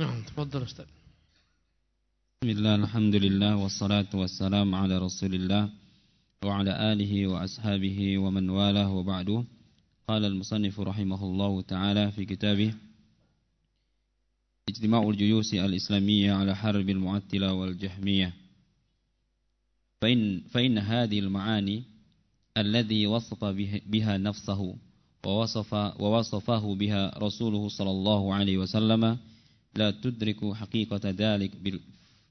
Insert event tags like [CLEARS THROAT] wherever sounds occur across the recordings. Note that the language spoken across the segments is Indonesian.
نعم تفضل أستاذ. بسم الله الحمد لله والصلاة والسلام على رسول الله وعلى آله وأصحابه ومن والاه وبعده قال المصنف رحمه الله تعالى في كتابه إجتماع الجيوش الإسلامية على حرب المعتلة والجهمية. فإن, فإن هذه المعاني الذي وصف بها نفسه ووصف ووصفه بها رسوله صلى الله عليه وسلم لا تدرك حقيقة ذلك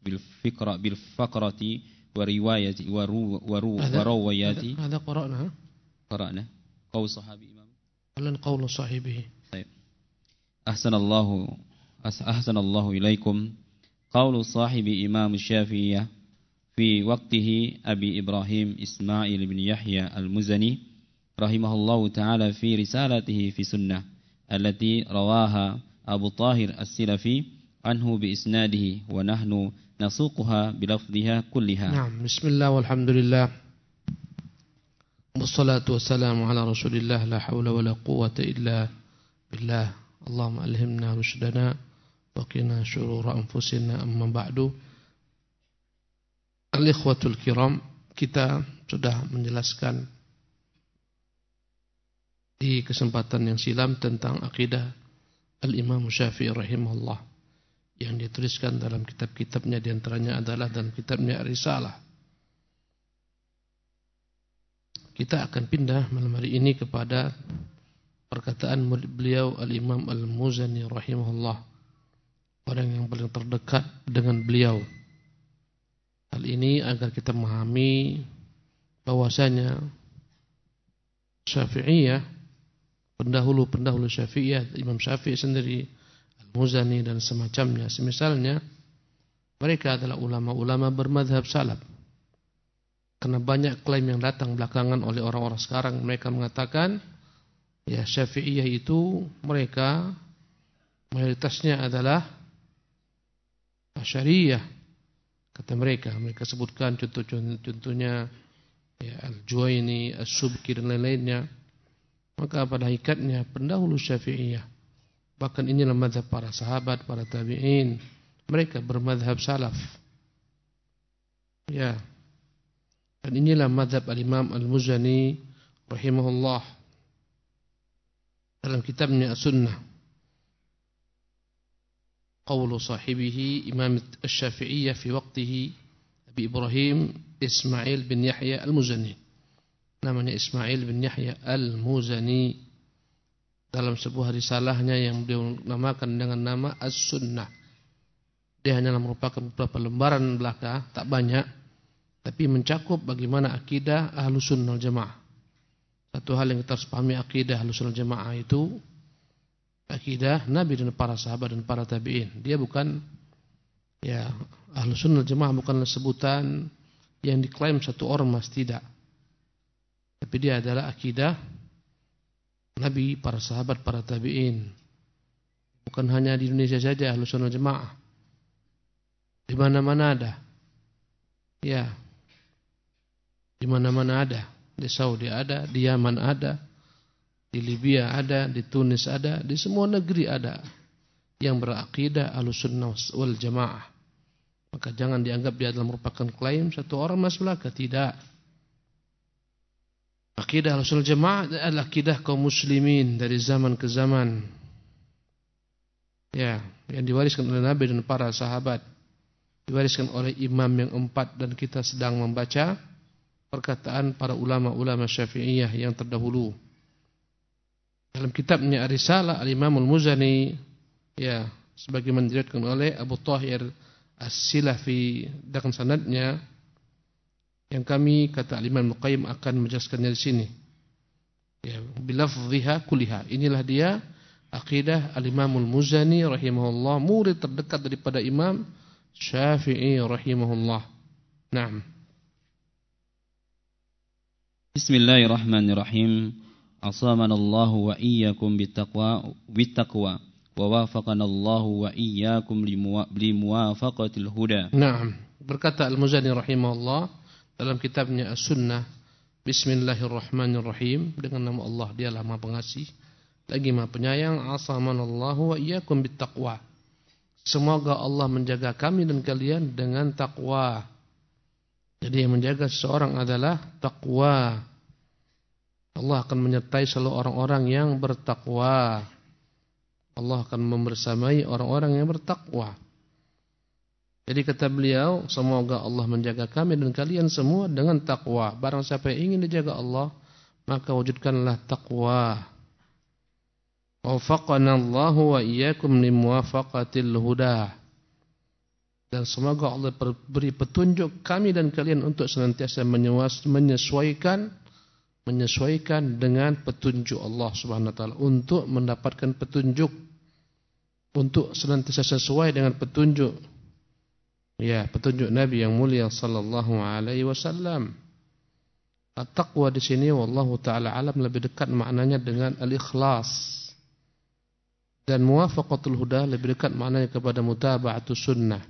بالفكرة بالفقرة ورواية ورو ورو ورويات. هذا قرأنا قرأنا. قول صحابي إمام. قول صاحبه. طيب. أحسن الله أحسن الله إليكم. قول صاحب إمام الشافعية في وقته أبي إبراهيم إسماعيل بن يحيى المزني رحمه الله تعالى في رسالته في سنة التي رواها Abu Tahir As-Silafi anhu bi isnadihi wa nahnu nasuquha bi lafdhiha kulliha. Naam, bismillah walhamdulillah. Wassalatu wassalamu ala Rasulillah la haula wala quwwata illa billah. Allahumma alhimna rushdana wa qina syurura anfusina amma ba'du. Al-ikhwatul kiram, kita sudah menjelaskan di kesempatan yang silam tentang akidah Al-Imam Syafi'i rahimahullah Yang dituliskan dalam kitab-kitabnya Di antaranya adalah dalam kitabnya Risalah. Kita akan pindah malam hari ini kepada Perkataan beliau Al-Imam Al-Muzani rahimahullah Orang yang paling terdekat dengan beliau. Hal ini agar kita memahami bahwasanya Syafi'iyah pendahulu-pendahulu Syafi'iyah Imam Syafi'i sendiri Al-Muzani dan semacamnya. Semisalnya mereka adalah ulama-ulama bermadhab salaf. Karena banyak klaim yang datang belakangan oleh orang-orang sekarang mereka mengatakan ya Syafi'iyah itu mereka mayoritasnya adalah Asyariyah Kata mereka, mereka sebutkan contoh-contohnya ya, Al-Juwaini, As-Subki dan lain-lainnya. Maka pada hakikatnya pendahulu syafi'iyah. Bahkan inilah madhab para sahabat, para tabi'in. Mereka bermadhab salaf. Ya. Dan inilah madhab al-imam al-muzani rahimahullah. Dalam kitabnya sunnah. Qawlu sahibihi imam al-syafi'iyah fi waktihi. Abi Ibrahim Ismail bin Yahya al-muzani namanya Ismail bin Yahya Al-Muzani dalam sebuah risalahnya yang beliau namakan dengan nama As-Sunnah. Dia hanya merupakan beberapa lembaran belaka, tak banyak, tapi mencakup bagaimana akidah Ahlus Sunnah Jamaah. Satu hal yang kita harus pahami akidah Ahlus Sunnah Jamaah itu akidah Nabi dan para sahabat dan para tabi'in. Dia bukan ya ahlu sunnah jemaah bukanlah sebutan yang diklaim satu orang mas tidak. Tapi dia adalah akidah Nabi, para sahabat, para tabi'in. Bukan hanya di Indonesia saja ahlu sunnah jemaah. Di mana-mana ada. Ya. Di mana-mana ada. Di Saudi ada, di Yaman ada, di Libya ada, di Tunis ada, di semua negeri ada yang berakidah alusunnah wal jamaah. Maka jangan dianggap dia adalah merupakan klaim satu orang mas belaka. Tidak. Akidah alusunnah jamaah adalah akidah kaum muslimin dari zaman ke zaman. Ya, yang diwariskan oleh Nabi dan para sahabat. Diwariskan oleh imam yang empat dan kita sedang membaca perkataan para ulama-ulama syafi'iyah yang terdahulu. Dalam kitabnya Arisalah Al-Imam Al-Muzani ya sebagaimana diriwayatkan oleh Abu Tahir As-Silafi dengan sanadnya yang kami kata Imam Muqayyim akan menjelaskannya di sini. Ya, bilafdhiha kuliha. Inilah dia akidah Al-Imamul Muzani rahimahullah, murid terdekat daripada Imam Syafi'i rahimahullah. Naam. Bismillahirrahmanirrahim. Asamana Allah wa iyyakum bittaqwa bittaqwa wa wafaqana Allah wa iyyakum limuwafaqatil huda. Naam. Berkata Al-Muzani rahimahullah, dalam kitabnya As-Sunnah Bismillahirrahmanirrahim dengan nama Allah dialah Maha Pengasih lagi Maha Penyayang asamanallahu wa iyyakum bittaqwa Semoga Allah menjaga kami dan kalian dengan takwa. Jadi yang menjaga seseorang adalah takwa. Allah akan menyertai selalu orang-orang yang bertakwa. Allah akan membersamai orang-orang yang bertakwa. Jadi kata beliau, semoga Allah menjaga kami dan kalian semua dengan takwa. Barang siapa yang ingin dijaga Allah, maka wujudkanlah takwa. Wafaqana Allah wa iyyakum limuwafaqatil huda. Dan semoga Allah beri petunjuk kami dan kalian untuk senantiasa menyesuaikan menyesuaikan dengan petunjuk Allah Subhanahu wa taala untuk mendapatkan petunjuk untuk senantiasa sesuai dengan petunjuk Ya, petunjuk Nabi yang mulia sallallahu alaihi wasallam. At-taqwa di sini wallahu taala alam lebih dekat maknanya dengan al-ikhlas. Dan muwafaqatul huda lebih dekat maknanya kepada mutaba'atus sunnah.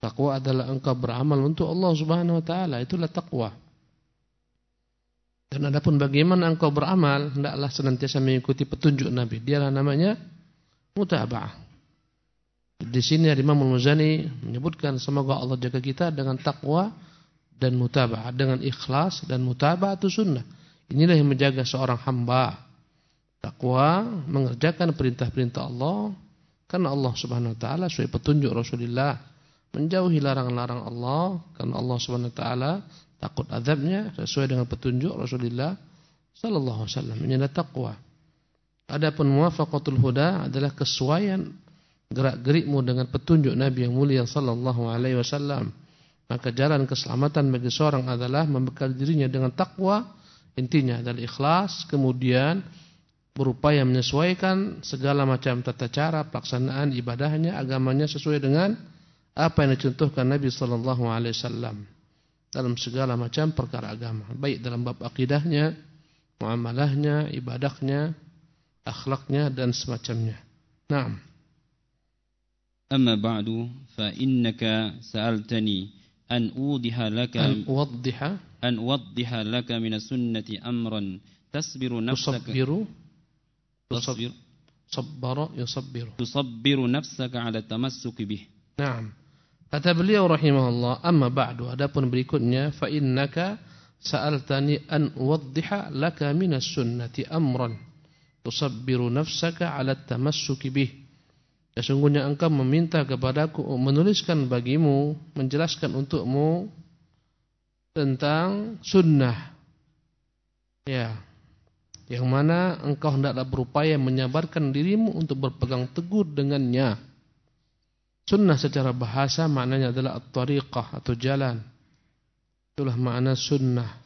Takwa adalah engkau beramal untuk Allah Subhanahu wa taala, itulah takwa. Dan adapun bagaimana engkau beramal, hendaklah senantiasa mengikuti petunjuk Nabi. Dialah namanya mutaba'ah. Di sini Imam Al-Muzani menyebutkan semoga Allah jaga kita dengan takwa dan mutabah, dengan ikhlas dan mutabah itu sunnah. Inilah yang menjaga seorang hamba. Takwa mengerjakan perintah-perintah Allah karena Allah Subhanahu wa taala sesuai petunjuk Rasulullah, menjauhi larangan-larangan Allah karena Allah Subhanahu wa taala takut azabnya sesuai dengan petunjuk Rasulullah sallallahu alaihi wasallam. Ini adalah takwa. Adapun muwafaqatul huda adalah kesesuaian gerak-gerikmu dengan petunjuk Nabi yang mulia sallallahu alaihi wasallam maka jalan keselamatan bagi seorang adalah membekal dirinya dengan takwa intinya adalah ikhlas kemudian berupaya menyesuaikan segala macam tata cara pelaksanaan ibadahnya agamanya sesuai dengan apa yang dicontohkan Nabi sallallahu alaihi wasallam dalam segala macam perkara agama baik dalam bab akidahnya muamalahnya ibadahnya akhlaknya dan semacamnya. Naam أما بعد فإنك سألتني أن أوضح لك أن أوضح أن أوضح لك من السنة أمرا تصبر نفسك تصبر تصبر صبر يصبر تصبر نفسك على التمسك به نعم Kata beliau rahimahullah amma ba'du adapun berikutnya fa innaka sa'altani an uwaddiha laka minas sunnati amran tusabbiru nafsaka 'ala at-tamassuki bih Sesungguhnya engkau meminta kepadaku menuliskan bagimu, menjelaskan untukmu tentang sunnah. Ya. Yang mana engkau hendaklah berupaya menyabarkan dirimu untuk berpegang teguh dengannya. Sunnah secara bahasa maknanya adalah at-tariqah atau jalan. Itulah makna sunnah.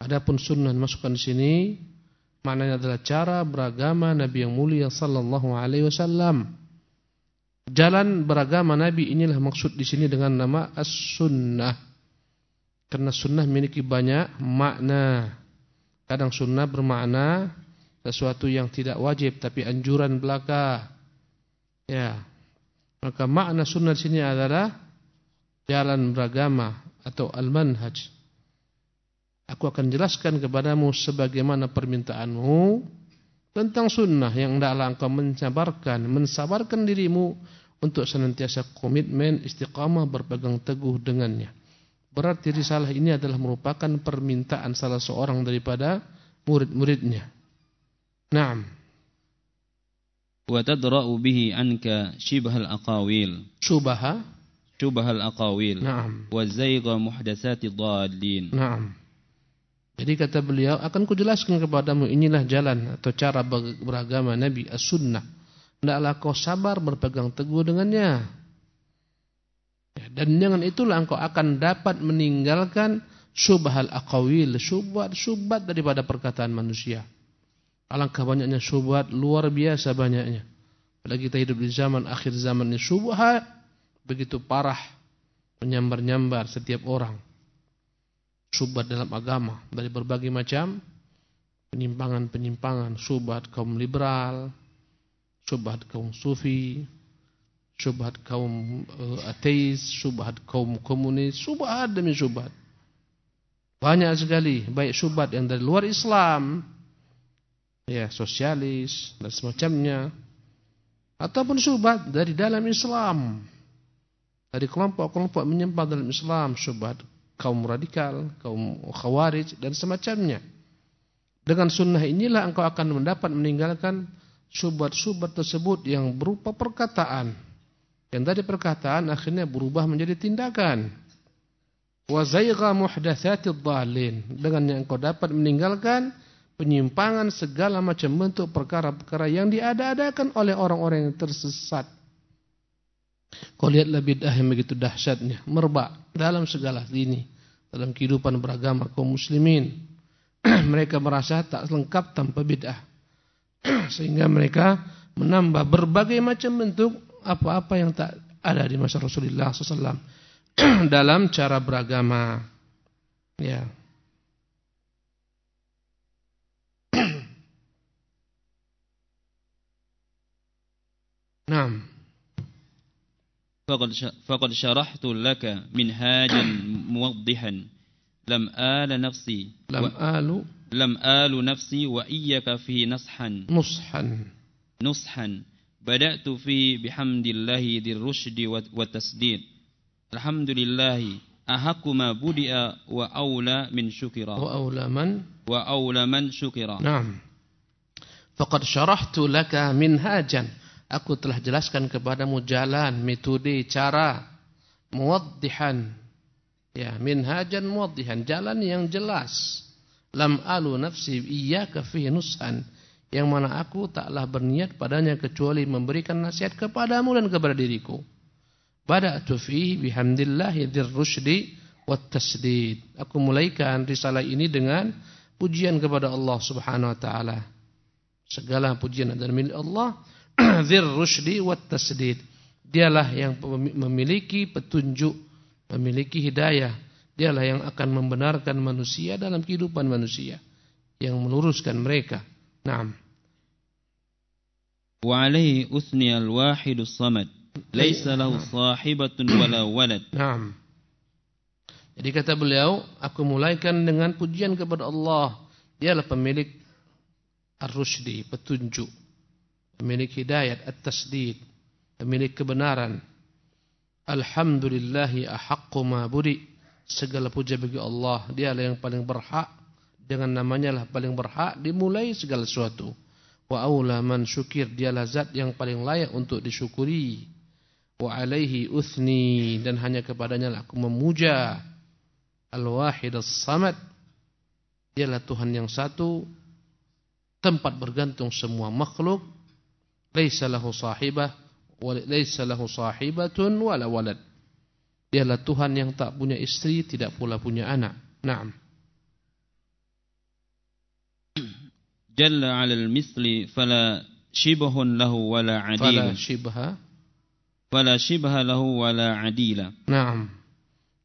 Adapun sunnah masukkan di sini Maknanya adalah cara beragama Nabi yang mulia sallallahu alaihi wasallam. Jalan beragama Nabi inilah maksud di sini dengan nama as-sunnah. Karena sunnah memiliki banyak makna. Kadang sunnah bermakna sesuatu yang tidak wajib tapi anjuran belaka. Ya. Maka makna sunnah di sini adalah jalan beragama atau al-manhaj. Aku akan jelaskan kepadamu sebagaimana permintaanmu tentang sunnah yang hendaklah engkau mensabarkan, mensabarkan dirimu untuk senantiasa komitmen istiqamah berpegang teguh dengannya. Berarti risalah ini adalah merupakan permintaan salah seorang daripada murid-muridnya. Naam. Wa tadra'u bihi anka shibhal aqawil. Syubaha? Syubhal aqawil. Naam. Wa zayga muhdatsati dhallin. Naam. Jadi kata beliau, akan kujelaskan kepadamu inilah jalan atau cara beragama Nabi as-sunnah. Hendaklah kau sabar berpegang teguh dengannya. Ya, dan dengan itulah engkau akan dapat meninggalkan syubhal aqawil, syubhat-syubhat daripada perkataan manusia. Alangkah banyaknya syubhat, luar biasa banyaknya. Apalagi kita hidup di zaman akhir zaman ini syubhat begitu parah menyambar-nyambar setiap orang syubhat dalam agama dari berbagai macam penyimpangan-penyimpangan, syubhat kaum liberal, syubhat kaum sufi, syubhat kaum uh, ateis, syubhat kaum komunis, syubhat demi syubhat. Banyak sekali, baik syubhat yang dari luar Islam, ya sosialis dan semacamnya, Ataupun syubhat dari dalam Islam. Dari kelompok-kelompok menyembah dalam Islam. Syubhat kaum radikal, kaum khawarij dan semacamnya. Dengan sunnah inilah engkau akan mendapat meninggalkan syubhat-syubhat tersebut yang berupa perkataan. Yang dari perkataan akhirnya berubah menjadi tindakan. Wa zayga muhdatsatid dhalin. Dengan yang engkau dapat meninggalkan penyimpangan segala macam bentuk perkara-perkara yang diada-adakan oleh orang-orang yang tersesat. Kau lihatlah bid'ah yang begitu dahsyatnya, merbak dalam segala lini, dalam kehidupan beragama kaum muslimin. [CLEARS THROAT] mereka merasa tak lengkap tanpa bid'ah. [CLEARS THROAT] Sehingga mereka menambah berbagai macam bentuk apa-apa yang tak ada di masa Rasulullah SAW [CLEARS THROAT] dalam cara beragama. Ya. Naam. فقد فقد شرحت لك منهاجا موضحا. لم آل نفسي لم آل لم آل نفسي وإياك في نصحا. نصحا. نصحا. بدأت في بحمد الله ذي الرشد والتسديد. الحمد لله. أحق ما بدأ وأولى من شكرا وأولى من؟ وأولى من شكرا نعم. فقد شرحت لك منهاجا. Aku telah jelaskan kepadamu jalan, metode, cara muwaddihan. Ya, minhajan muwaddihan, jalan yang jelas. Lam alu nafsi iyyaka. Yang mana aku taklah berniat padanya kecuali memberikan nasihat kepadamu dan kepada diriku. Bada'tu fihi bihamdillahi dzirrusydi wat tasdid. Aku mulaikan risalah ini dengan pujian kepada Allah Subhanahu wa taala. Segala pujian adalah milik Allah [CLEARS THROAT] dzir rusdi wat tasdid. Dialah yang memiliki petunjuk, memiliki hidayah. Dialah yang akan membenarkan manusia dalam kehidupan manusia, yang meluruskan mereka. Naam. Wa alaihi usni al-wahid as-samad. Laisa lahu sahibatun wala walad. Naam. Jadi kata beliau, aku mulaikan dengan pujian kepada Allah. Dialah pemilik ar-rusydi, petunjuk pemilik hidayat at-tasdid, pemilik kebenaran. Alhamdulillahi ahaqqu ma budi. Segala puja bagi Allah, dialah yang paling berhak dengan namanya lah paling berhak dimulai segala sesuatu. Wa aula man syukir, dialah zat yang paling layak untuk disyukuri. Wa alaihi uthni dan hanya kepadanya lah aku memuja. Al-wahid as-samad. Dialah Tuhan yang satu, tempat bergantung semua makhluk laisa lahu sahibah laisa lahu sahibatun wala walad. Dialah Tuhan yang tak punya istri, tidak pula punya anak. Naam. Jalla 'ala al-misli fala shibhun lahu wala 'adila. Fala shibha fala shibha lahu wala 'adila. Naam.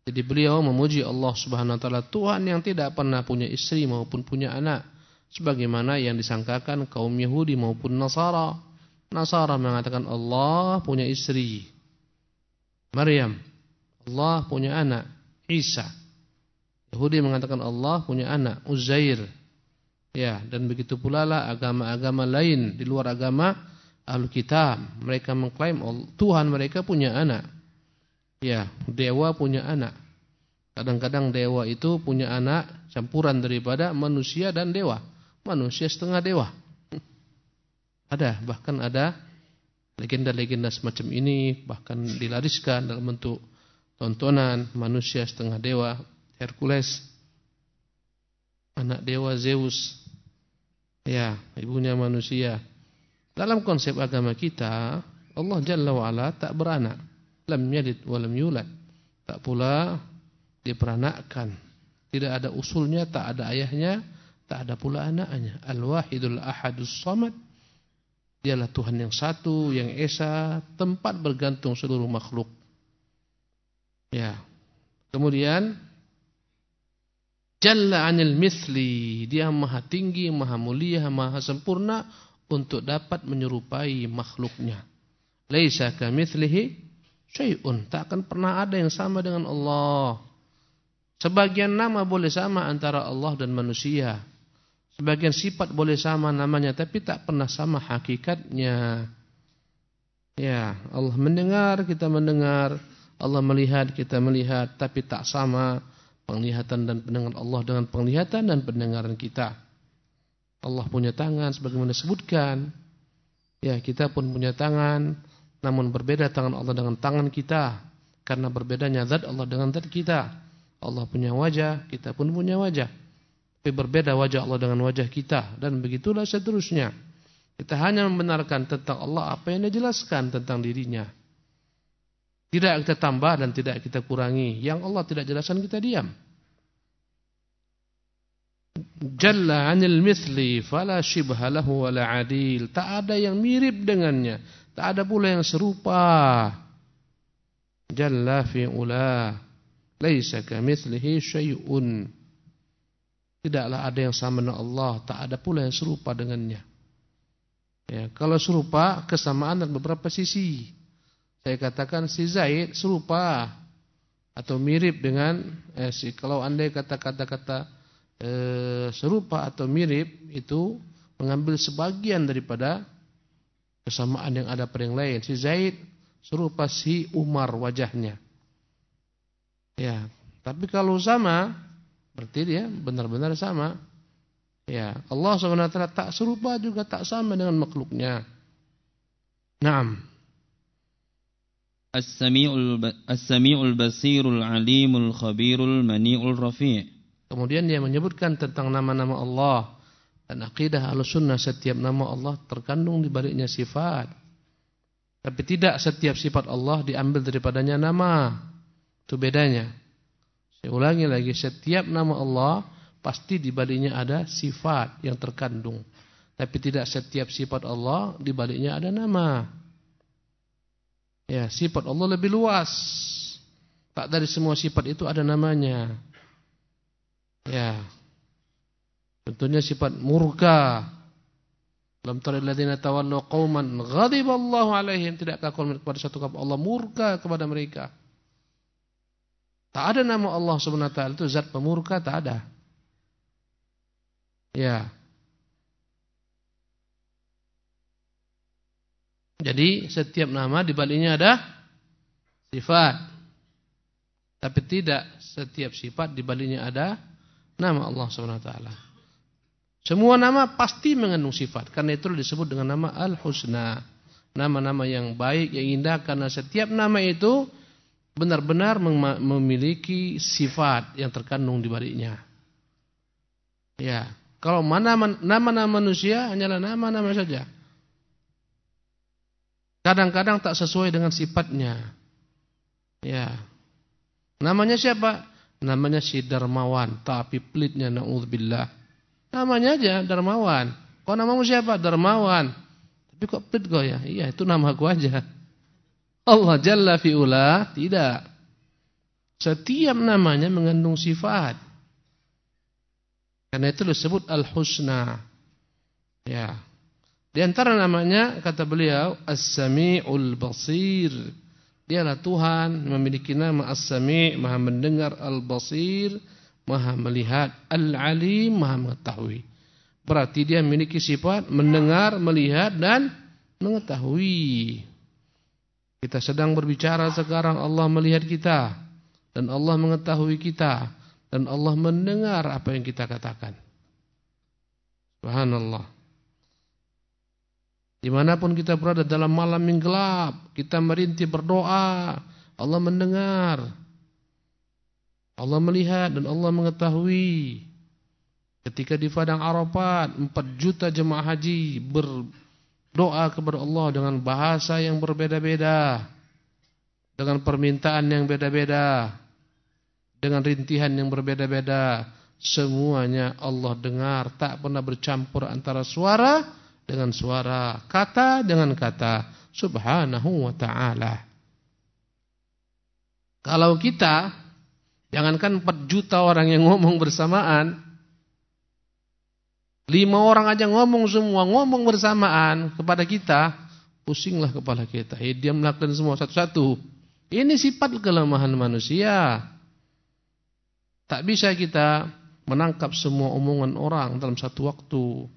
Jadi beliau memuji Allah Subhanahu wa taala Tuhan yang tidak pernah punya istri maupun punya anak sebagaimana yang disangkakan kaum Yahudi maupun Nasara Nasara mengatakan Allah punya istri. Maryam. Allah punya anak. Isa. Yahudi mengatakan Allah punya anak. Uzair. Ya, dan begitu pula lah agama-agama lain di luar agama ahlu kitab. Mereka mengklaim Tuhan mereka punya anak. Ya, dewa punya anak. Kadang-kadang dewa itu punya anak campuran daripada manusia dan dewa. Manusia setengah dewa. Ada, bahkan ada legenda-legenda semacam ini bahkan dilariskan dalam bentuk tontonan manusia setengah dewa Hercules anak dewa Zeus. Ya ibunya manusia. Dalam konsep agama kita Allah Jalla wa'ala tak beranak lam yalid wa lam yulad. Tak pula diperanakkan. Tidak ada usulnya tak ada ayahnya tak ada pula anaknya. Al-wahidul ahadus samad Dialah Tuhan yang satu, yang esa, tempat bergantung seluruh makhluk. Ya. Kemudian Jalla 'anil mithli, dia maha tinggi, maha mulia, maha sempurna untuk dapat menyerupai makhluknya. Laisa kamitslihi syai'un, tak akan pernah ada yang sama dengan Allah. Sebagian nama boleh sama antara Allah dan manusia. Sebagian sifat boleh sama namanya tapi tak pernah sama hakikatnya. Ya, Allah mendengar, kita mendengar. Allah melihat, kita melihat. Tapi tak sama penglihatan dan pendengaran Allah dengan penglihatan dan pendengaran kita. Allah punya tangan sebagaimana disebutkan. Ya, kita pun punya tangan. Namun berbeda tangan Allah dengan tangan kita. Karena berbedanya zat Allah dengan zat kita. Allah punya wajah, kita pun punya wajah. Tapi berbeda wajah Allah dengan wajah kita. Dan begitulah seterusnya. Kita hanya membenarkan tentang Allah apa yang dijelaskan tentang dirinya. Tidak kita tambah dan tidak kita kurangi. Yang Allah tidak jelaskan kita diam. Jalla anil mithli fala shibha lahu wala adil. Tak ada yang mirip dengannya. Tak ada pula yang serupa. Jalla fi'ula. Laisa kamithlihi syai'un. Tidaklah ada yang sama dengan Allah. Tak ada pula yang serupa dengannya. Ya, kalau serupa kesamaan dan beberapa sisi. Saya katakan si Zaid serupa atau mirip dengan eh, si kalau andai kata-kata kata eh, serupa atau mirip itu mengambil sebagian daripada kesamaan yang ada pada yang lain. Si Zaid serupa si Umar wajahnya. Ya, tapi kalau sama berarti dia benar-benar sama. Ya, Allah SWT tak serupa juga tak sama dengan makhluknya. Naam. As-Sami'ul As-Sami'ul Basirul Alimul Khabirul Mani'ul Rafi'. Kemudian dia menyebutkan tentang nama-nama Allah dan akidah Ahlussunnah setiap nama Allah terkandung di baliknya sifat. Tapi tidak setiap sifat Allah diambil daripadanya nama. Itu bedanya. Saya ulangi lagi, setiap nama Allah pasti di baliknya ada sifat yang terkandung. Tapi tidak setiap sifat Allah di baliknya ada nama. Ya, sifat Allah lebih luas. Tak dari semua sifat itu ada namanya. Ya. Tentunya sifat murka. Lam tara alladziina tawallaw qauman ghadiballahu alaihim tidakkah kau kepada satu kaum Allah murka kepada mereka. Tak ada nama Allah Subhanahu wa taala itu zat pemurka tak ada. Ya. Jadi setiap nama di baliknya ada sifat. Tapi tidak setiap sifat di baliknya ada nama Allah Subhanahu wa taala. Semua nama pasti mengandung sifat karena itu disebut dengan nama Al-Husna. Nama-nama yang baik, yang indah karena setiap nama itu benar-benar memiliki sifat yang terkandung di baliknya. Ya. Kalau mana nama-nama manusia hanyalah nama-nama saja. Kadang-kadang tak sesuai dengan sifatnya. Ya. Namanya siapa? Namanya si Darmawan, tapi pelitnya naudzubillah. Namanya aja Darmawan. Kau namamu siapa? Darmawan. Tapi kok pelit kau ya? Iya, itu nama aku aja. Allah Jalla fi'ula, tidak. Setiap namanya mengandung sifat. Karena itu disebut Al-Husna. Ya. Di antara namanya kata beliau As-Sami'ul Basir. Dialah Tuhan memiliki nama As-Sami', Maha mendengar, Al-Basir, Maha melihat, Al-Alim, Maha mengetahui. Berarti dia memiliki sifat mendengar, melihat dan mengetahui. Kita sedang berbicara sekarang Allah melihat kita dan Allah mengetahui kita dan Allah mendengar apa yang kita katakan. Subhanallah. Di mana pun kita berada dalam malam yang gelap, kita merintih berdoa, Allah mendengar. Allah melihat dan Allah mengetahui. Ketika di Padang Arafat, 4 juta jemaah haji berdoa kepada Allah dengan bahasa yang berbeda-beda. Dengan permintaan yang beda-beda dengan rintihan yang berbeda-beda. Semuanya Allah dengar, tak pernah bercampur antara suara dengan suara, kata dengan kata. Subhanahu wa ta'ala. Kalau kita, jangankan 4 juta orang yang ngomong bersamaan, lima orang aja ngomong semua, ngomong bersamaan kepada kita, pusinglah kepala kita. Eh, dia melakukan semua satu-satu. Ini sifat kelemahan manusia. Tak bisa kita menangkap semua omongan orang dalam satu waktu.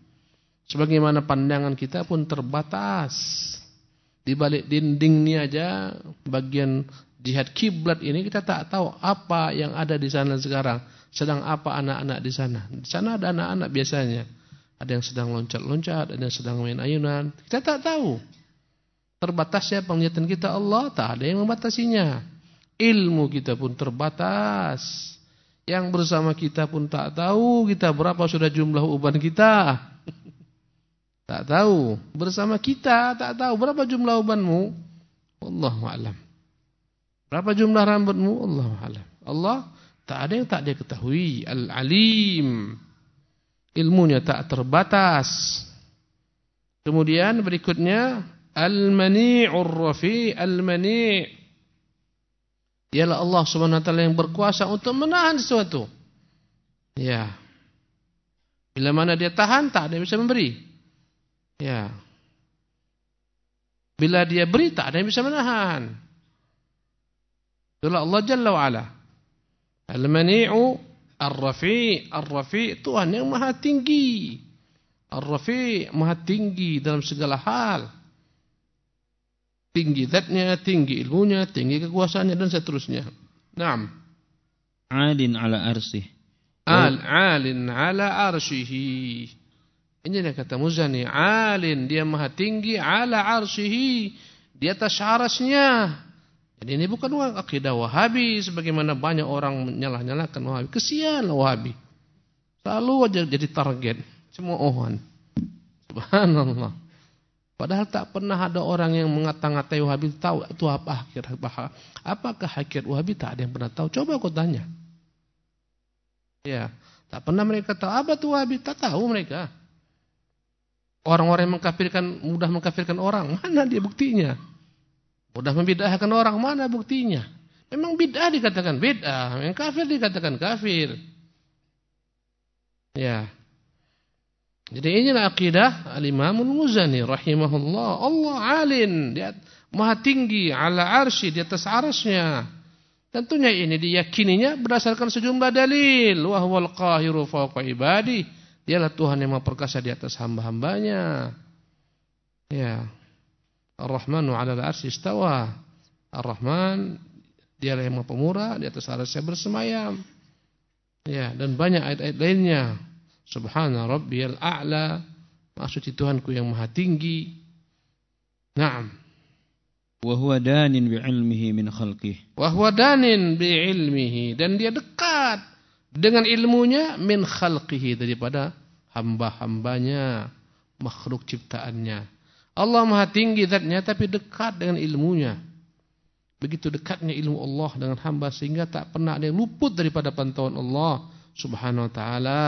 Sebagaimana pandangan kita pun terbatas. Di balik dinding ini aja bagian jihad kiblat ini kita tak tahu apa yang ada di sana sekarang. Sedang apa anak-anak di sana. Di sana ada anak-anak biasanya. Ada yang sedang loncat-loncat, ada yang sedang main ayunan. Kita tak tahu. Terbatasnya penglihatan kita Allah, tak ada yang membatasinya. Ilmu kita pun terbatas. Yang bersama kita pun tak tahu kita berapa sudah jumlah uban kita. [LAUGHS] Tak tahu. Bersama kita tak tahu berapa jumlah ubanmu. Allah a'lam. Berapa jumlah rambutmu? Allah a'lam. Allah tak ada yang tak dia ketahui. Al-alim. Ilmunya tak terbatas. Kemudian berikutnya al-mani'ur rafi' al-mani' Ialah Allah Subhanahu wa taala yang berkuasa untuk menahan sesuatu. Ya. Bila mana dia tahan, tak ada yang bisa memberi. Ya. Bila dia beri, tak ada yang bisa menahan. Itulah Allah Jalla wa ala. Al-Mani'u Ar-Rafi' Ar-Rafi' Tuhan yang maha tinggi. Ar-Rafi' maha tinggi dalam segala hal tinggi zatnya, tinggi ilmunya, tinggi kekuasaannya dan seterusnya. Naam. Alin ala arsih. Al alin ala arshihi. Ini dia kata Muzani, alin dia maha tinggi ala arshihi, di atas arasnya. Jadi ini bukan akidah Wahabi sebagaimana banyak orang menyalah-nyalahkan Wahabi. Kesian Wahabi. Selalu aja jadi target semua ohan. Subhanallah. Padahal tak pernah ada orang yang mengata-ngatai Wahabi tahu itu apa akhir apakah akhir Wahabi tak ada yang pernah tahu. Coba aku tanya. Ya, tak pernah mereka tahu apa itu Wahabi, tak tahu mereka. Orang-orang yang mengkafirkan mudah mengkafirkan orang, [LAUGHS] mana dia buktinya? Mudah membid'ahkan orang, mana buktinya? Memang bid'ah dikatakan bid'ah, yang kafir dikatakan kafir. Ya. Jadi inilah akidah al-Imamul Muzani rahimahullah. Allah alin, dia maha tinggi ala arsy di atas arasnya. Tentunya ini diyakininya berdasarkan sejumlah dalil. Wa huwal qahiru fawqa ibadi. Dialah Tuhan yang maha perkasa di atas hamba-hambanya. Ya. Ar-Rahmanu 'ala al-'arsy istawa. Ar-Rahman dialah yang maha pemurah di atas arasnya bersemayam. Ya, dan banyak ayat-ayat lainnya. Subhana rabbiyal a'la. Maksud Tuhanku yang maha tinggi. Naam. Wa huwa danin bi'ilmihi min khalqih. Wa huwa danin bi'ilmihi. Dan dia dekat dengan ilmunya min khalqihi. Daripada hamba-hambanya. Makhluk ciptaannya. Allah maha tinggi zatnya tapi dekat dengan ilmunya. Begitu dekatnya ilmu Allah dengan hamba sehingga tak pernah ada yang luput daripada pantauan Allah subhanahu wa ta'ala.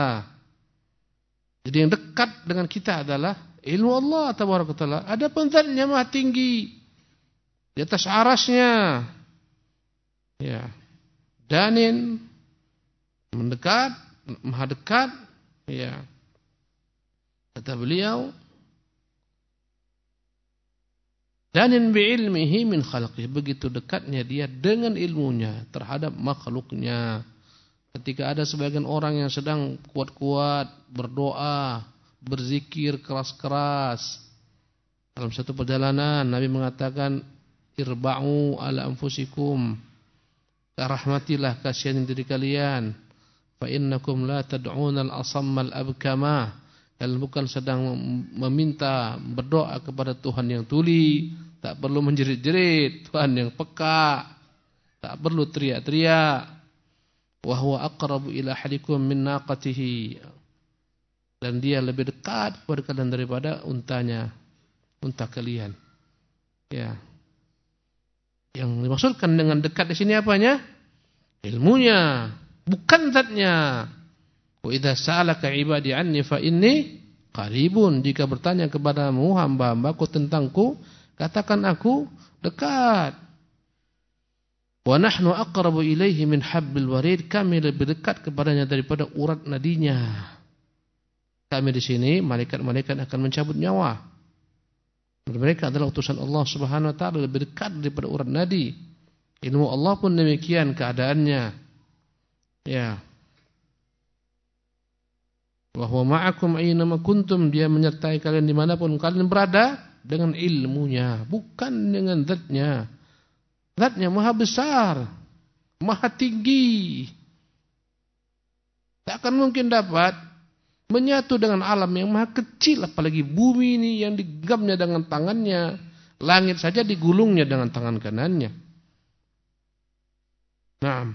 Jadi yang dekat dengan kita adalah ilmu Allah taala. Ada zatnya maha tinggi di atas arasnya. Ya. Danin mendekat, maha dekat, ya. Kata beliau, Danin bi'ilmihi min khalqih. Begitu dekatnya dia dengan ilmunya terhadap makhluknya. Ketika ada sebagian orang yang sedang kuat-kuat berdoa, berzikir keras-keras. Dalam satu perjalanan Nabi mengatakan irba'u ala anfusikum. Rahmatilah kasihan diri kalian. Fa innakum la tad'una al-asamma al-abkama. Kalian bukan sedang meminta berdoa kepada Tuhan yang tuli, tak perlu menjerit-jerit, Tuhan yang peka. Tak perlu teriak-teriak. Wa huwa aqrabu ila hadikum min naqatihi. Dan dia lebih dekat kepada kalian daripada untanya unta kalian. Ya. Yang dimaksudkan dengan dekat di sini apanya? Ilmunya bukan zatnya. Wa idza sa'alaka ibadi anni fa inni jika bertanya kepadamu hamba-hambaku tentangku katakan aku dekat Wa nahnu aqrabu ilaihi min habbil warid. Kami lebih dekat kepadanya daripada urat nadinya. Kami di sini malaikat-malaikat akan mencabut nyawa. Mereka adalah utusan Allah Subhanahu wa taala lebih dekat daripada urat nadi. Ilmu Allah pun demikian keadaannya. Ya. Wa huwa ma'akum aina kuntum. Dia menyertai kalian di mana pun kalian berada. Dengan ilmunya, bukan dengan zatnya. Zatnya maha besar, maha tinggi. Tak akan mungkin dapat menyatu dengan alam yang maha kecil, apalagi bumi ini yang digenggamnya dengan tangannya. Langit saja digulungnya dengan tangan kanannya. Naam.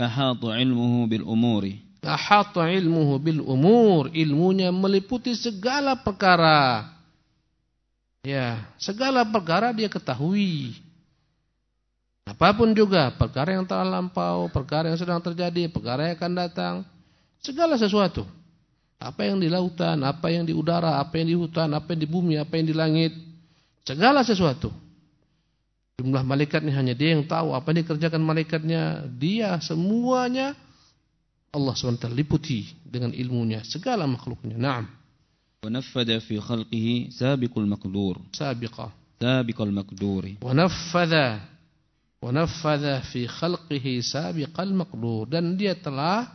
Ahatu ilmuhu bil umuri. Ahatu ilmuhu bil umur. Ilmunya meliputi segala perkara. Ya, segala perkara dia ketahui. Apa pun juga, perkara yang telah lampau, perkara yang sedang terjadi, perkara yang akan datang. Segala sesuatu. Apa yang di lautan, apa yang di udara, apa yang di hutan, apa yang di bumi, apa yang di langit. Segala sesuatu. Jumlah malaikatnya hanya dia yang tahu apa yang dikerjakan malaikatnya. Dia semuanya Allah SWT liputi dengan ilmunya segala makhluknya. Naam. Khalqihi sabiqul maqdur. Sabiqa. Sabiqul maqduri. Wa naffadha wa naffadha fi khalqihi sabiqal maqdur dan dia telah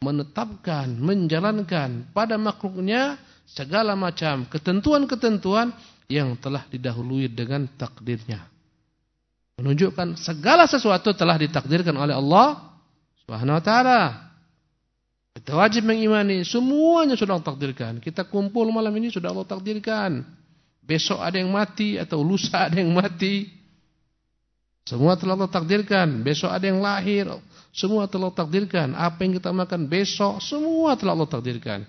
menetapkan, menjalankan pada makhluknya segala macam ketentuan-ketentuan yang telah didahului dengan takdirnya. Menunjukkan segala sesuatu telah ditakdirkan oleh Allah Subhanahu wa taala. Kita wajib mengimani semuanya sudah Allah takdirkan. Kita kumpul malam ini sudah Allah takdirkan. Besok ada yang mati atau lusa ada yang mati. Semua telah Allah takdirkan. Besok ada yang lahir, semua telah Allah takdirkan. Apa yang kita makan besok, semua telah Allah takdirkan.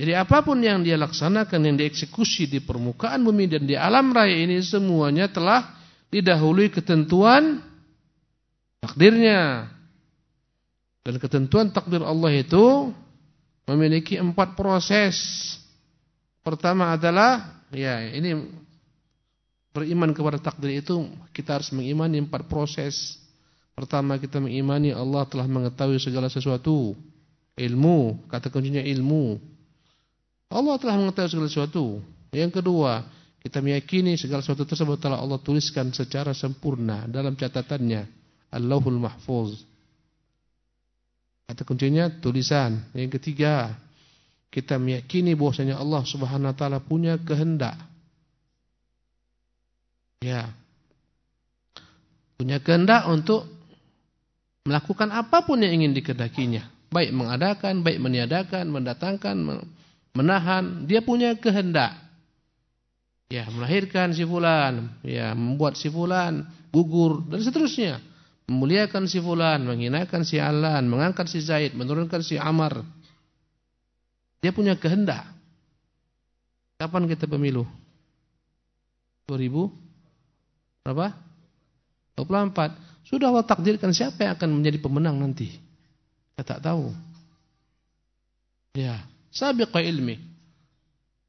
Jadi apa pun yang dia laksanakan, yang dieksekusi di permukaan bumi dan di alam raya ini semuanya telah didahului ketentuan takdirnya. Dan ketentuan takdir Allah itu memiliki empat proses. Pertama adalah, ya ini beriman kepada takdir itu kita harus mengimani empat proses. Pertama kita mengimani Allah telah mengetahui segala sesuatu. Ilmu, kata kuncinya ilmu. Allah telah mengetahui segala sesuatu. Yang kedua, kita meyakini segala sesuatu tersebut telah Allah tuliskan secara sempurna dalam catatannya. Allahul Mahfuz. Kata kuncinya tulisan. Yang ketiga, kita meyakini bahwasanya Allah Subhanahu wa taala punya kehendak. Ya. Punya kehendak untuk melakukan apa pun yang ingin dikehendakinya. Baik mengadakan, baik meniadakan, mendatangkan, menahan, dia punya kehendak ya melahirkan si fulan, ya membuat si fulan gugur dan seterusnya. Memuliakan si fulan, menghinakan si Alan, mengangkat si Zaid, menurunkan si Amar. Dia punya kehendak. Kapan kita pemilu? 2000 berapa? 24. Sudah Allah takdirkan siapa yang akan menjadi pemenang nanti. Kita tak tahu. Ya, sabiqa ilmi.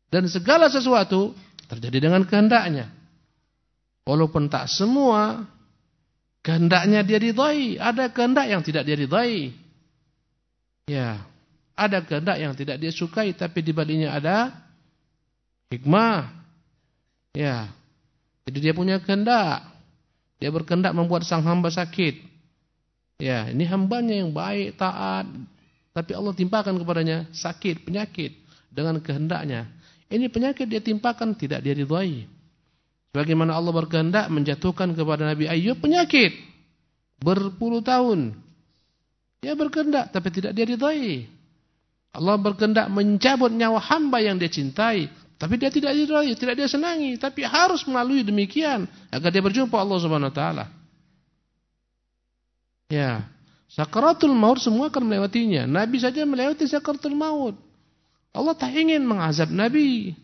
Dan segala sesuatu Terjadi dengan kehendaknya. Walaupun tak semua kehendaknya dia ridhai, ada kehendak yang tidak dia ridhai. Ya, ada kehendak yang tidak dia sukai tapi di baliknya ada hikmah. Ya. Jadi dia punya kehendak. Dia berkehendak membuat sang hamba sakit. Ya, ini hambanya yang baik, taat, tapi Allah timpakan kepadanya sakit, penyakit dengan kehendaknya. Ini penyakit dia timpakan tidak dia ridhai. Bagaimana Allah berkehendak menjatuhkan kepada Nabi Ayub penyakit berpuluh tahun. Dia berkehendak tapi tidak dia ridhai. Allah berkehendak mencabut nyawa hamba yang dia cintai, tapi dia tidak ridhai, tidak dia senangi, tapi harus melalui demikian agar dia berjumpa Allah Subhanahu wa taala. Ya, sakaratul maut semua akan melewatinya. Nabi saja melewati sakaratul maut. Allah tak ingin mengazab Nabi.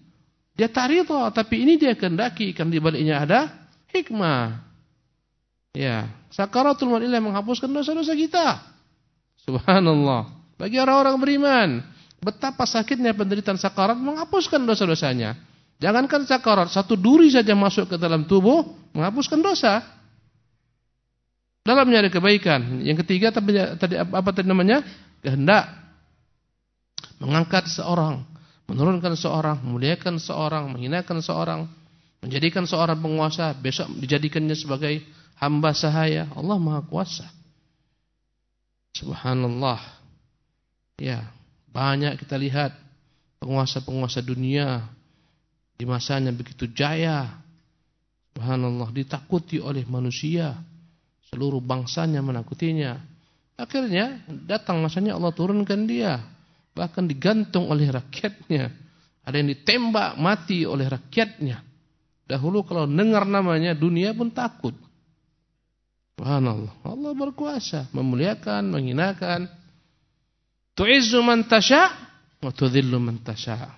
Dia tak rida, tapi ini dia kehendaki kan di baliknya ada hikmah. Ya, sakaratul maut menghapuskan dosa-dosa kita. Subhanallah. Bagi orang-orang beriman, betapa sakitnya penderitaan sakarat menghapuskan dosa-dosanya. Jangankan sakarat, satu duri saja masuk ke dalam tubuh menghapuskan dosa. Dalam nyari kebaikan. Yang ketiga tadi apa tadi namanya? Kehendak mengangkat seorang, menurunkan seorang, memuliakan seorang, menghinakan seorang, menjadikan seorang penguasa, besok dijadikannya sebagai hamba sahaya. Allah Maha Kuasa. Subhanallah. Ya, banyak kita lihat penguasa-penguasa dunia Di masanya begitu jaya. Subhanallah ditakuti oleh manusia. Seluruh bangsanya menakutinya. Akhirnya datang masanya Allah turunkan dia. Bahkan digantung oleh rakyatnya. Ada yang ditembak mati oleh rakyatnya. Dahulu kalau dengar namanya dunia pun takut. Subhanallah. Allah berkuasa. Memuliakan, menghinakan. Tu'izzu man tasha' wa tudhillu man tasha'.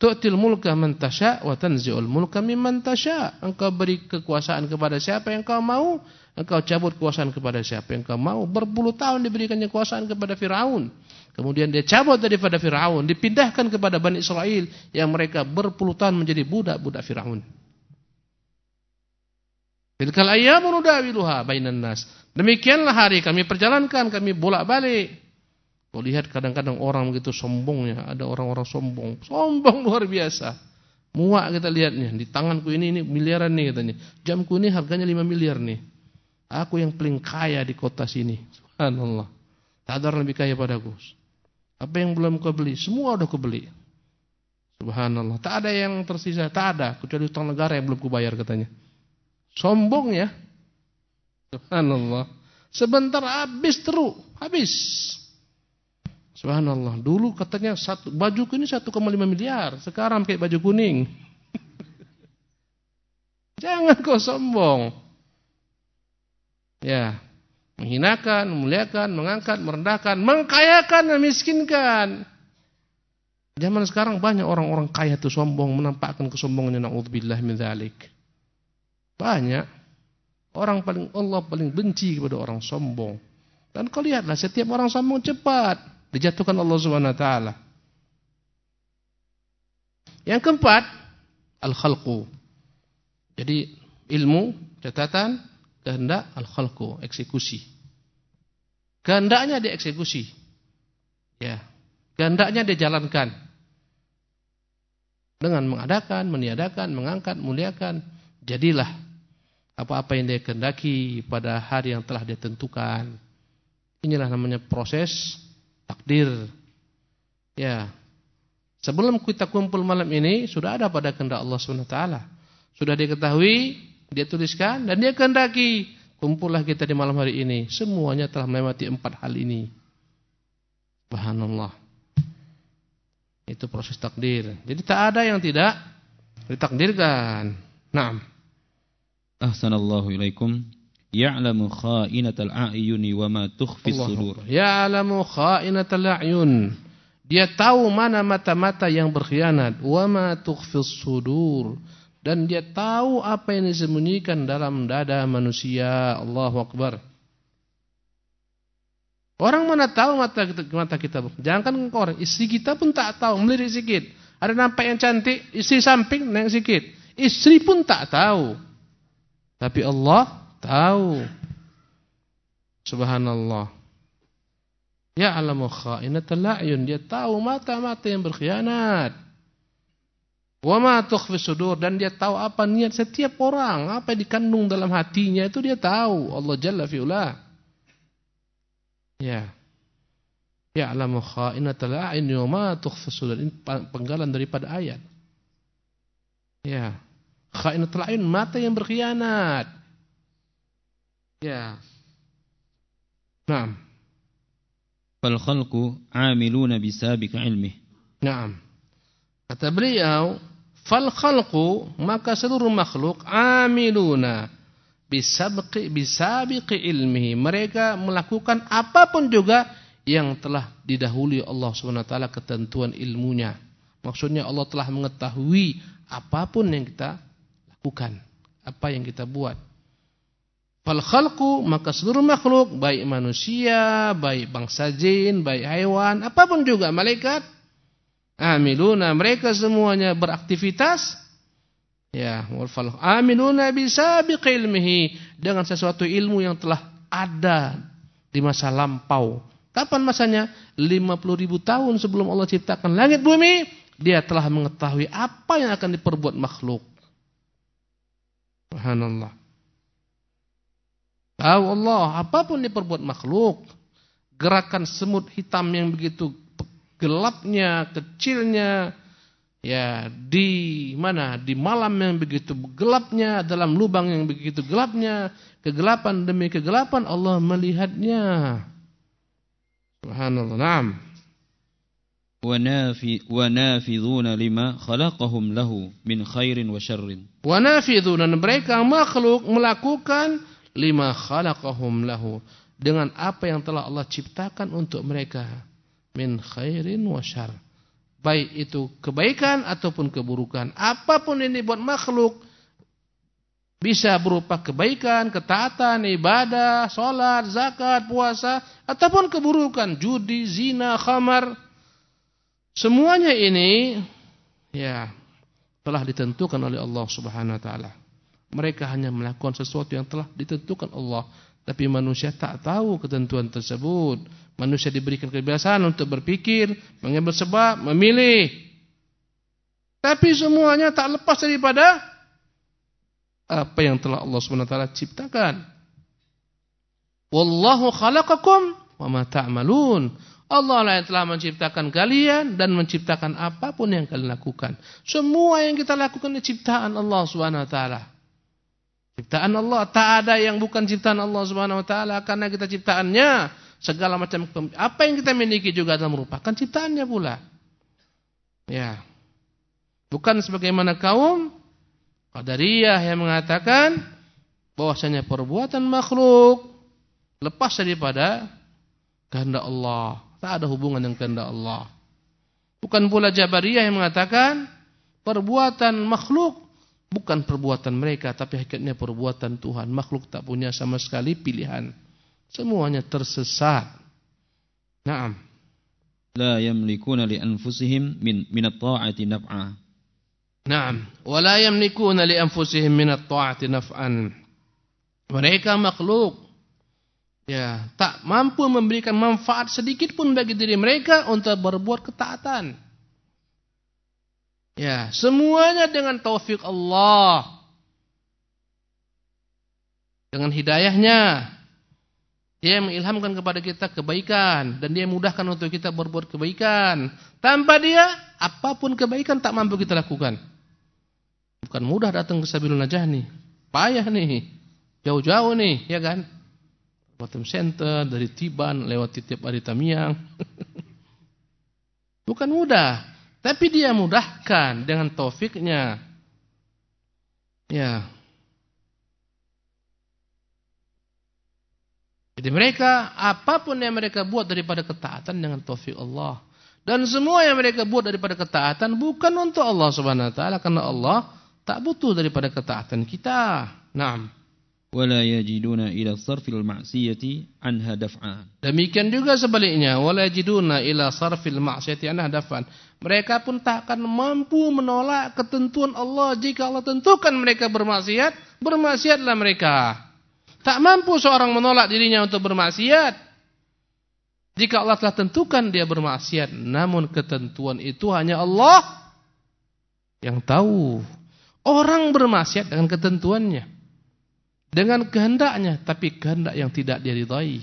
Tu'til mulka man tasha' wa tanzi'ul mulka mimman tasha'. Engkau beri kekuasaan kepada siapa yang kau mau, engkau cabut kekuasaan kepada siapa yang kau mau. Berpuluh tahun diberikannya kekuasaan kepada Firaun. Kemudian dia cabut daripada Firaun, dipindahkan kepada Bani Israel yang mereka berpuluh tahun menjadi budak-budak Firaun. Tilkal ayyamu nudawiluha bainan nas. Demikianlah hari kami perjalankan, kami bolak-balik. Kau lihat kadang-kadang orang begitu sombongnya, ada orang-orang sombong, sombong luar biasa. Muak kita lihatnya, di tanganku ini ini miliaran nih katanya. Jamku ini harganya 5 miliar nih. Aku yang paling kaya di kota sini. Subhanallah. Tak ada orang lebih kaya padaku. Apa yang belum kau beli? Semua udah kau beli. Subhanallah. Tak ada yang tersisa, tak ada kecuali utang negara yang belum kau bayar katanya. Sombong ya. Subhanallah. Sebentar habis teruk, habis. Subhanallah. Dulu katanya satu baju ini 1,5 miliar. Sekarang pakai baju kuning. [LAUGHS] Jangan kau sombong. Ya. Menghinakan, memuliakan, mengangkat, merendahkan, mengkayakan, memiskinkan. Zaman sekarang banyak orang-orang kaya itu sombong, menampakkan kesombongannya. Na'udzubillah min dzalik. Banyak. Orang paling Allah paling benci kepada orang sombong. Dan kau lihatlah setiap orang sombong cepat Dijatuhkan Allah Subhanahu wa taala. Yang keempat, al-khalqu. Jadi ilmu, catatan, kehendak al-khalqu, eksekusi. Kehendaknya dieksekusi. Ya. Kehendaknya dijalankan. Dengan mengadakan, meniadakan, mengangkat, muliakan, jadilah apa-apa yang dia kehendaki pada hari yang telah ditentukan. Inilah namanya proses takdir. Ya. Sebelum kita kumpul malam ini sudah ada pada kehendak Allah SWT. Sudah diketahui, dia tuliskan dan dia kehendaki. Kumpullah kita di malam hari ini. Semuanya telah melewati empat hal ini. Subhanallah. Itu proses takdir. Jadi tak ada yang tidak ditakdirkan. Naam. Ahsanallahu ilaikum. Ya'lamu kha'inatal a'yuni wa ma tukhfis sudur. Ya'lamu kha'inatal a'yun. Dia tahu mana mata-mata yang berkhianat, wa ma tukhfis sudur. Dan dia tahu apa yang disembunyikan dalam dada manusia. Allahu akbar. Orang mana tahu mata kita, mata kita. Jangankan orang, istri kita pun tak tahu, melirik sedikit. Ada nampak yang cantik, istri samping naik sedikit. Istri pun tak tahu. Tapi Allah Tahu. Subhanallah. Ya alamu kha'inatal a'yun. Dia tahu mata-mata yang berkhianat. Wa ma tukhfi sudur dan dia tahu apa niat setiap orang, apa yang dikandung dalam hatinya itu dia tahu. Allah Jalla fi'ula. Ya. Ya alamu kha'inatal a'yun wa ma tukhfi sudur. Ini penggalan daripada ayat. Ya. Kha'inatul a'yun mata yang berkhianat. Ya. Naam. Fal khalqu 'amiluna bisabiq ilmi. Naam. Kata beliau, fal khalqu maka seluruh makhluk 'amiluna bisabqi bisabiqi ilmihi. Mereka melakukan apa pun juga yang telah didahului Allah SWT ketentuan ilmunya. Maksudnya Allah telah mengetahui apa pun yang kita lakukan, apa yang kita buat. Fal khalqu maka seluruh makhluk baik manusia, baik bangsa jin, baik hewan, apa pun juga malaikat amiluna mereka semuanya beraktivitas ya wal fal amiluna bisabiq ilmihi dengan sesuatu ilmu yang telah ada di masa lampau. Kapan masanya? 50 ribu tahun sebelum Allah ciptakan langit bumi, dia telah mengetahui apa yang akan diperbuat makhluk. Subhanallah. Tahu Allah, apa pun diperbuat makhluk, gerakan semut hitam yang begitu gelapnya, kecilnya, Ya, di mana? Di malam yang begitu gelapnya, dalam lubang yang begitu gelapnya, kegelapan demi kegelapan Allah melihatnya. Subhanallah. Naam. ونافذون لما خلقهم له من خير وشر ونافذون mereka makhluk melakukan lima khalaqahum lahu dengan apa yang telah Allah ciptakan untuk mereka min khairin wa syarr baik itu kebaikan ataupun keburukan. Apa pun ini buat makhluk bisa berupa kebaikan, ketaatan, ibadah, sholat, zakat, puasa, ataupun keburukan, judi, zina, khamar. Semuanya ini ya telah ditentukan oleh Allah Subhanahu wa taala. Mereka hanya melakukan sesuatu yang telah ditentukan Allah, tapi manusia tak tahu ketentuan tersebut. Manusia diberikan kebiasaan untuk berpikir, mengambil sebab, memilih. Tapi semuanya tak lepas daripada apa yang telah Allah SWT ciptakan. Wallahu khalaqakum wa ma ta'malun. Allah lah yang telah menciptakan kalian dan menciptakan apa pun yang kalian lakukan. Semua yang kita lakukan ini ciptaan Allah SWT. Ciptaan Allah. Tak ada yang bukan ciptaan Allah SWT karena kita ciptaannya segala macam apa yang kita miliki juga adalah merupakan ciptaannya pula. Ya. Bukan sebagaimana kaum Qadariyah yang mengatakan bahwasanya perbuatan makhluk lepas daripada kehendak Allah, tak ada hubungan dengan kehendak Allah. Bukan pula Jabariyah yang mengatakan perbuatan makhluk bukan perbuatan mereka tapi hakikatnya perbuatan Tuhan. Makhluk tak punya sama sekali pilihan. Semuanya tersesat. Naam. La yamlikuna li anfusihim min min at-ta'ati naf'a. Naam, wa la yamlikuna li anfusihim min at-ta'ati naf'an. Mereka makhluk ya, tak mampu memberikan manfaat sedikit pun bagi diri mereka untuk berbuat ketaatan. Ya, semuanya dengan taufik Allah. Dengan hidayahnya. Dia mengilhamkan kepada kita kebaikan dan dia mudahkan untuk kita berbuat kebaikan. Tanpa dia, apa pun kebaikan tak mampu kita lakukan. Bukan mudah datang ke Sabilul Najah nih. Payah nih. Jauh-jauh nih, ya kan? Bottom Center dari Tiban lewat tiap hari Tamiang. [LAUGHS] Bukan mudah, tapi dia mudahkan dengan taufiknya. Ya. Jadi mereka apa pun yang mereka buat daripada ketaatan dengan taufik Allah. Dan semua yang mereka buat daripada ketaatan bukan untuk Allah Subhanahu wa taala karena Allah tak butuh daripada ketaatan kita. Naam. Wala yajiduna ila sarfil ma'siyati anha daf'an. Demikian juga sebaliknya, wala yajiduna ila sarfil ma'siyati anha daf'an. Mereka pun tak akan mampu menolak ketentuan Allah jika Allah tentukan mereka bermaksiat, bermaksiatlah mereka. Tak mampu seorang menolak dirinya untuk bermaksiat. Jika Allah telah tentukan dia bermaksiat. Namun ketentuan itu hanya Allah yang tahu. Orang bermaksiat dengan ketentuannya. Dengan kehendaknya. Tapi kehendak yang tidak dia ridai.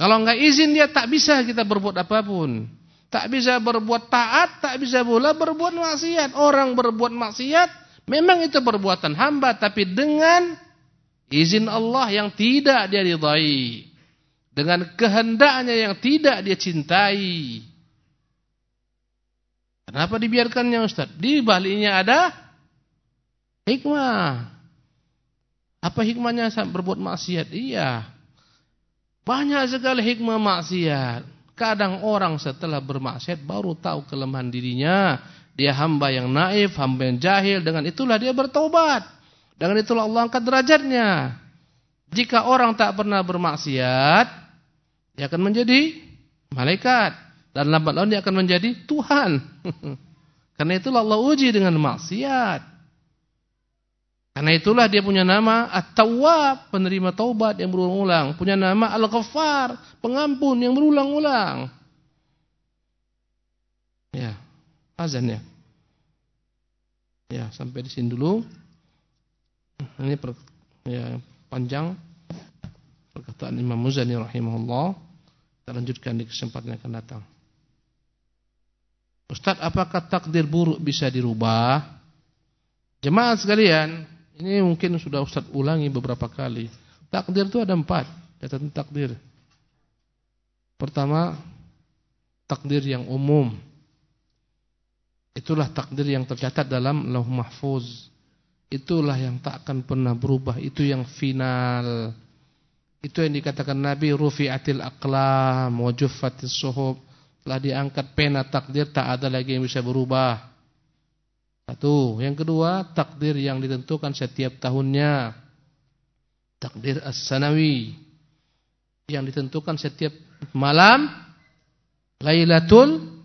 Kalau enggak izin dia tak bisa kita berbuat apa pun. Tak bisa berbuat taat, tak bisa pula berbuat maksiat. Orang berbuat maksiat Memang itu perbuatan hamba tapi dengan izin Allah yang tidak dia ridai. Dengan kehendaknya yang tidak dia cintai. Kenapa dibiarkannya Ustaz? Di baliknya ada hikmah. Apa hikmahnya berbuat maksiat? Iya. Banyak sekali hikmah maksiat. Kadang orang setelah bermaksiat baru tahu kelemahan dirinya dia hamba yang naif, hamba yang jahil. Dengan itulah dia bertobat. Dengan itulah Allah angkat derajatnya. Jika orang tak pernah bermaksiat, dia akan menjadi malaikat. Dan lambat laun dia akan menjadi Tuhan. [LAUGHS] Karena itulah Allah uji dengan maksiat. Karena itulah dia punya nama At-Tawwab, penerima taubat yang berulang-ulang. Punya nama Al-Ghaffar, pengampun yang berulang-ulang. Ya, azan ya. Sampai di sini dulu. Ini per, ya, panjang perkataan Imam Muzani rahimahullah. Kita lanjutkan di kesempatan yang akan datang. Ustaz, apakah takdir buruk bisa dirubah? Jemaah sekalian, ini mungkin sudah Ustaz ulangi beberapa kali. Takdir itu ada empat, catatan takdir. Pertama, takdir yang umum. Itulah takdir yang tercatat dalam Lauh Mahfuz. Itulah yang tak akan pernah berubah, itu yang final. Itu yang dikatakan Nabi rufi'atil aqlam wa juffatis suhub telah diangkat pena takdir tak ada lagi yang bisa berubah. Satu. Yang kedua, takdir yang ditentukan setiap tahunnya. Takdir as-sanawi. Yang ditentukan setiap malam. Lailatul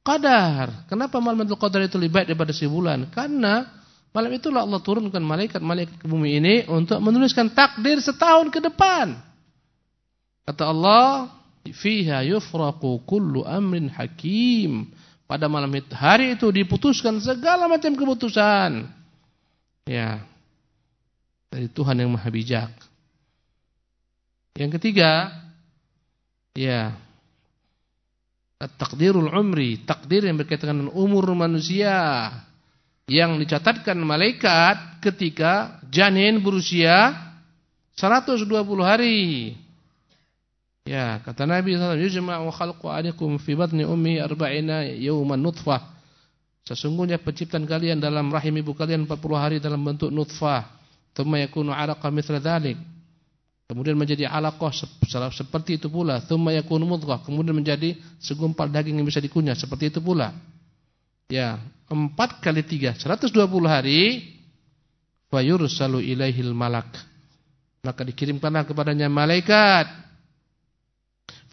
Qadar. Kenapa malam Lailatul Qadar itu lebih baik daripada sebulan? Karena malam itulah Allah turunkan malaikat-malaikat ke bumi ini untuk menuliskan takdir setahun ke depan. Kata Allah, fiha yufraqu kullu amrin hakim. Pada malam hari itu diputuskan segala macam keputusan. Ya. Dari Tuhan yang Maha Bijak. Yang ketiga, ya. Takdirul umri, takdir yang berkaitan dengan umur manusia yang dicatatkan malaikat ketika janin berusia 120 hari. Ya, kata Nabi SAW, Yujma'u khalqu alikum fi batni ummi arba'ina yawman nutfah. Sesungguhnya penciptaan kalian dalam rahim ibu kalian 40 hari dalam bentuk nutfah. Thumma yakunu 'alaqah mithla dhalik. Kemudian menjadi alaqah seperti itu pula. Thumma yakunu mudghah. Kemudian menjadi segumpal daging yang bisa dikunyah seperti itu pula. Ya, 4 kali 3 120 hari fayursalu ilaihil malak. Maka dikirimkanlah kepadanya malaikat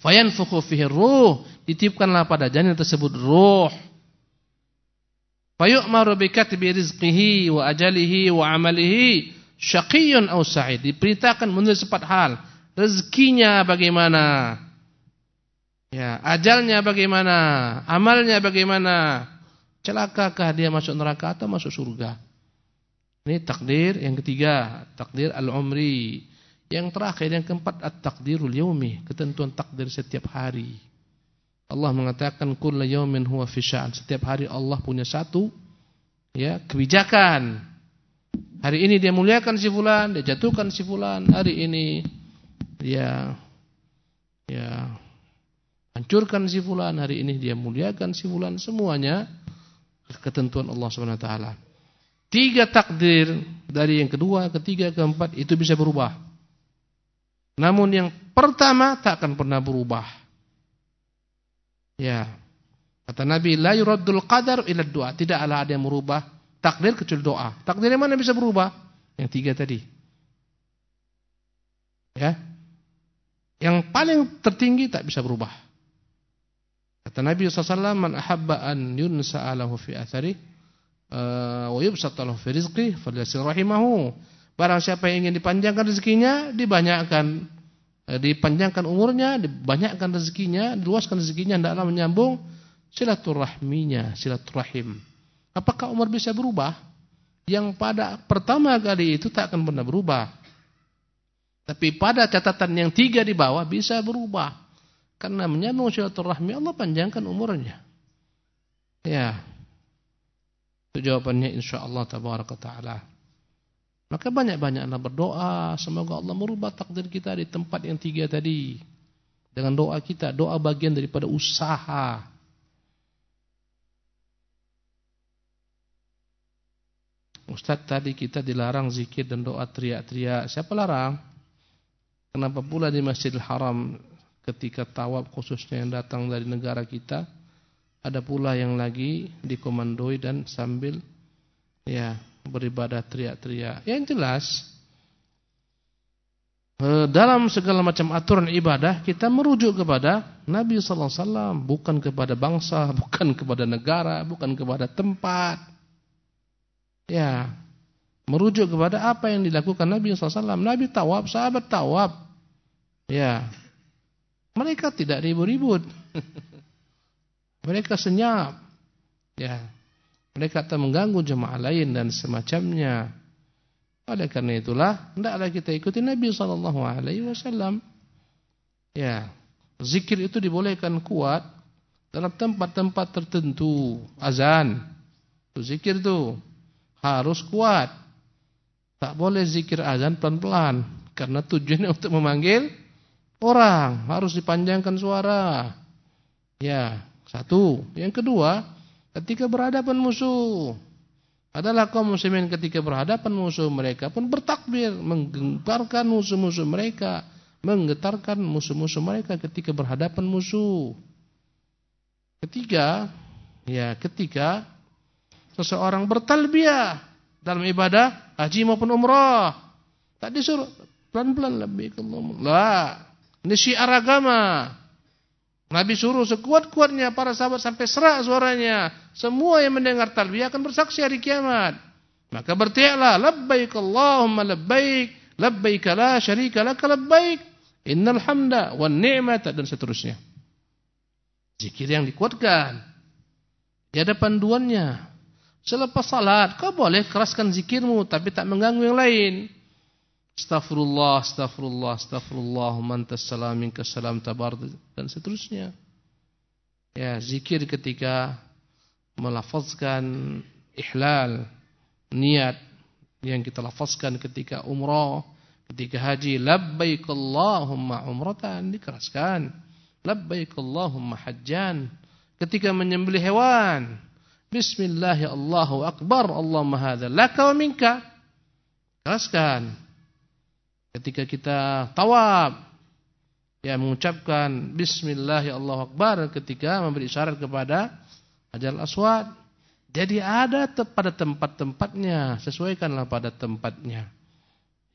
Fayanfukhu fihi ruh, ditiupkanlah pada janin tersebut ruh. Fayu'maru bi katbi rizqihi wa ajalihi wa amalihi syaqiyyun aw sa'id. Diperintahkan menulis empat hal. Rezekinya bagaimana? Ya, ajalnya bagaimana? Amalnya bagaimana? Celakakah dia masuk neraka atau masuk surga? Ini takdir yang ketiga, takdir al-umri. Yang terakhir yang keempat at-taqdirul yaumi, ketentuan takdir setiap hari. Allah mengatakan kullu yaumin huwa fi Setiap hari Allah punya satu ya, kebijakan. Hari ini dia muliakan si fulan, dia jatuhkan si fulan. Hari ini dia ya hancurkan si fulan, hari ini dia muliakan si fulan. Semuanya ketentuan Allah Subhanahu wa taala. Tiga takdir dari yang kedua, ketiga, keempat itu bisa berubah. Namun yang pertama tak akan pernah berubah. Ya. Kata Nabi, la yuraddul qadar ila doa. Tidaklah ada yang merubah takdir kecuali doa. Takdir mana bisa berubah? Yang tiga tadi. Ya. Yang paling tertinggi tak bisa berubah. Kata Nabi SAW, man ahabba an yunsa alahu fi athari uh, wa yubsatalahu fi rizqi falyasil rahimahu. Barang siapa yang ingin dipanjangkan rezekinya, dibanyakkan eh, dipanjangkan umurnya, dibanyakkan rezekinya, diluaskan rezekinya, hendaklah menyambung silaturahminya, silaturahim. Apakah umur bisa berubah? Yang pada pertama kali itu tak akan pernah berubah. Tapi pada catatan yang tiga di bawah bisa berubah. Karena menyambung silaturahmi Allah panjangkan umurnya. Ya. Itu jawabannya insyaallah tabaraka taala. Maka banyak-banyaklah berdoa. Semoga Allah merubah takdir kita di tempat yang tiga tadi. Dengan doa kita. Doa bagian daripada usaha. Ustaz tadi kita dilarang zikir dan doa teriak-teriak. Siapa larang? Kenapa pula di Masjidil Haram ketika tawab khususnya yang datang dari negara kita. Ada pula yang lagi dikomandoi dan sambil ya beribadah teriak-teriak. Yang jelas eh, dalam segala macam aturan ibadah kita merujuk kepada Nabi sallallahu alaihi wasallam, bukan kepada bangsa, [LAUGHS] bukan kepada negara, bukan kepada tempat. Ya. Merujuk kepada apa yang dilakukan Nabi sallallahu alaihi wasallam. Nabi tawab, sahabat tawab. Ya. Mereka tidak ribut-ribut. [LAUGHS] Mereka senyap. Ya. Mereka tak mengganggu jemaah lain dan semacamnya. Oleh karena itulah, hendaklah kita ikuti Nabi wasallam. Ya, zikir itu dibolehkan kuat dalam tempat-tempat tertentu. Azan itu zikir tuh harus kuat. Tak boleh zikir azan pelan-pelan karena tujuannya [LAUGHS] untuk memanggil orang. Harus dipanjangkan suara. Ya satu. Yang kedua ketika berhadapan musuh. Adalah kaum muslimin ketika berhadapan musuh mereka pun bertakbir menggemparkan musuh-musuh mereka menggetarkan musuh-musuh mereka ketika berhadapan musuh. Ketiga ya ketika seseorang bertalbiyah dalam ibadah haji maupun umrah. Tak disuruh pelan-pelan lebih lah ini syiar agama Nabi suruh sekuat-kuatnya para sahabat sampai serak suaranya. Semua yang mendengar talbiyah akan bersaksi hari kiamat. Maka bertiaklah labbaik Allahumma labbaik labbaik la syarika laka labbaik innal hamda wan ni'mata dan seterusnya. Zikir yang dikuatkan. Di ada panduannya. Selepas salat kau boleh keraskan zikirmu tapi tak mengganggu yang lain. Astaghfirullah, astaghfirullah, astaghfirullah, mantas salam minka salam tabar dan seterusnya. Ya, zikir ketika melafazkan ihlal, niat yang kita lafazkan ketika umrah, ketika haji, labbaik Allahumma umratan dikeraskan. Labbaik Allahumma hajjan. Ketika menyembelih hewan, bismillah Allahu akbar, Allahumma hadza laka wa minka. Keraskan. Ketika kita tawab ya mengucapkan bismillah ya Allah akbar ketika memberi isyarat kepada Hajar Aswad. Jadi ada pada tempat-tempatnya, sesuaikanlah pada tempatnya.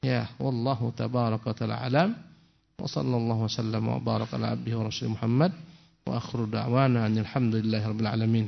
Ya, wallahu tabaraka taala alam. Wa sallallahu wasallam wa baraka ala abdihi wa rasul Muhammad wa akhiru da'wana alhamdulillahi rabbil alamin.